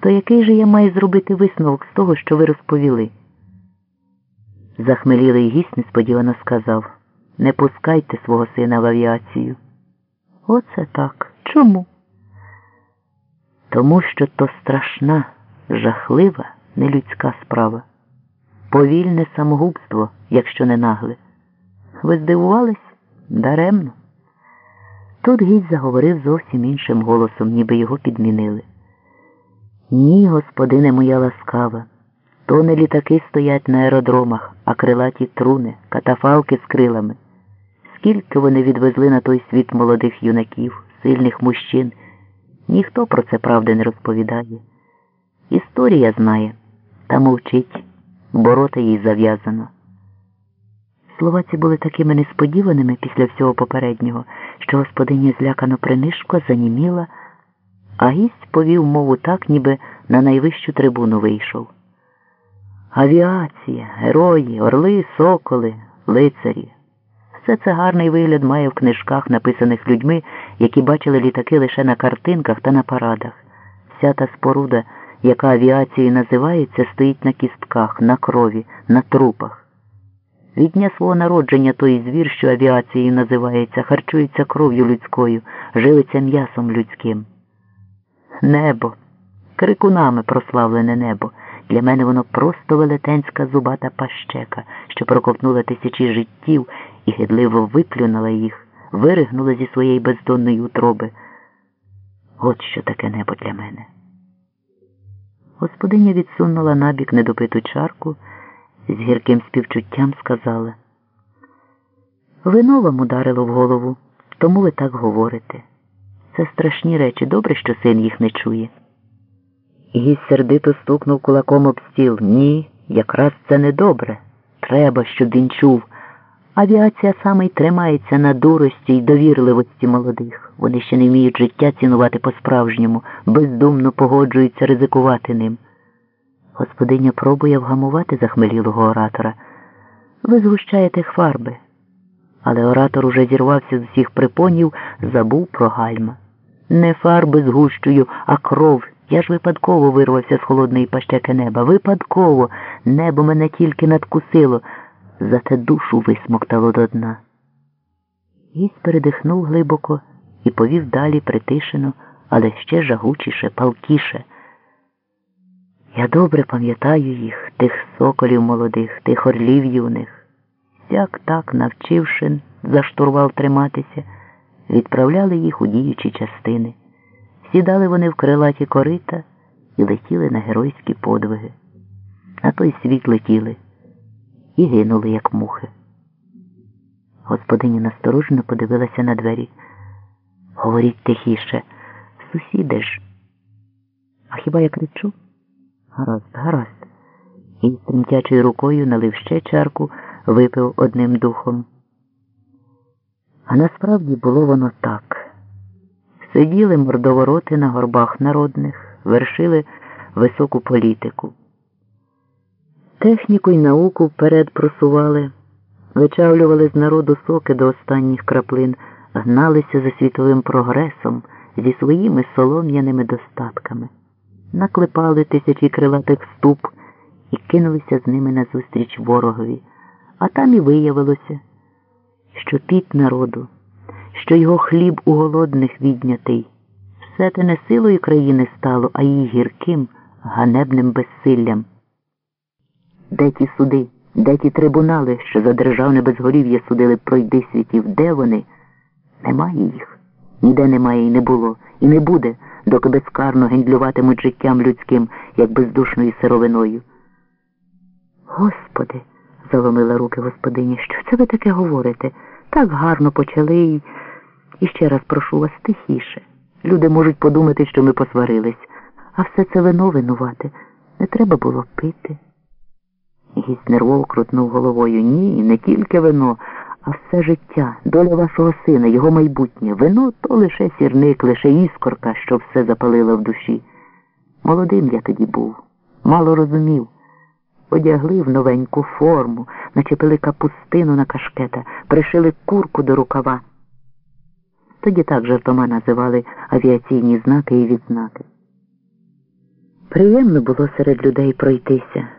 То який же я маю зробити висновок з того, що ви розповіли? Захмелілий гість несподівано сказав не пускайте свого сина в авіацію. Оце так. Чому? Тому що то страшна, жахлива, нелюдська справа. Повільне самогубство, якщо не нагле. Ви здивувались? Даремно. Тут гість заговорив зовсім іншим голосом, ніби його підмінили. Ні, господине моя ласкава, то не літаки стоять на аеродромах, а крилаті труни, катафалки з крилами. Скільки вони відвезли на той світ молодих юнаків, сильних мужчин, ніхто про це правди не розповідає. Історія знає та мовчить, борота їй зав'язано. Слова ці були такими несподіваними після всього попереднього, що господиня злякано принишко заніміла, а гість повів мову так, ніби на найвищу трибуну вийшов. Авіація, герої, орли, соколи, лицарі. Все це гарний вигляд має в книжках, написаних людьми, які бачили літаки лише на картинках та на парадах. Вся та споруда, яка авіацією називається, стоїть на кістках, на крові, на трупах. Від дня свого народження той звір, що авіацією називається, харчується кров'ю людською, живиться м'ясом людським. Небо, крикунами прославлене небо. Для мене воно просто велетенська зубата пащека, що проковтнула тисячі життів і гидливо виплюнула їх, виригнула зі своєї бездонної утроби. От що таке небо для мене. Господиня відсунула набік недопиту чарку, з гірким співчуттям сказала. Вино вам ударило в голову, тому ви так говорите. Це страшні речі, добре, що син їх не чує. Гість сердито стукнув кулаком об стіл. Ні, якраз це не добре. Треба, щоб він чув. Авіація саме й тримається на дурості й довірливості молодих. Вони ще не вміють життя цінувати по-справжньому, бездумно погоджуються ризикувати ним. Господиня пробує вгамувати захмелілого оратора. Ви згущаєте фарби. Але оратор уже зірвався з усіх припонів, забув про гальма. Не фарби згущую, а кров. Я ж випадково вирвався з холодної пащеки неба. Випадково небо мене тільки надкусило, зате душу висмоктало до дна. Гість передихнув глибоко і повів далі притишено, але ще жагучіше, палкіше. Я добре пам'ятаю їх, тих соколів молодих, тих орлів юних. Сяк так, навчивши за штурвал триматися, відправляли їх у діючі частини. Сідали вони в крилаті корита і летіли на геройські подвиги. На той світ летіли і гинули, як мухи. Господиня насторожно подивилася на двері. Говоріть тихіше, сусіди ж. А хіба я кричу? Гаразд, гаразд. І тремтячою рукою налив ще чарку, випив одним духом. А насправді було воно так. Сиділи мордовороти на горбах народних, вершили високу політику. Техніку й науку вперед просували, вичавлювали з народу соки до останніх краплин, гналися за світовим прогресом зі своїми солом'яними достатками, наклепали тисячі крилатих ступ і кинулися з ними назустріч ворогові. А там і виявилося, що піт народу що його хліб у голодних віднятий. Все те не силою країни стало, а її гірким, ганебним безсиллям. Де ті суди, де ті трибунали, що за державне безголів'я судили пройди світів, де вони? Немає їх. Ніде немає і не було, і не буде, доки безкарно гендлюватимуть життям людським, як бездушною сировиною. Господи, заломила руки господині, що це ви таке говорите? Так гарно почали і. Ще раз прошу вас тихіше. Люди можуть подумати, що ми посварились, а все це вино винувати. Не треба було пити. Гість нервово крутнув головою. Ні, не тільки вино, а все життя, доля вашого сина, його майбутнє. Вино то лише сірник, лише іскорка, що все запалило в душі. Молодим я тоді був, мало розумів. Одягли в новеньку форму, начепили капустину на кашкета, пришили курку до рукава. Тоді так жартома називали авіаційні знаки і відзнаки. Приємно було серед людей пройтися.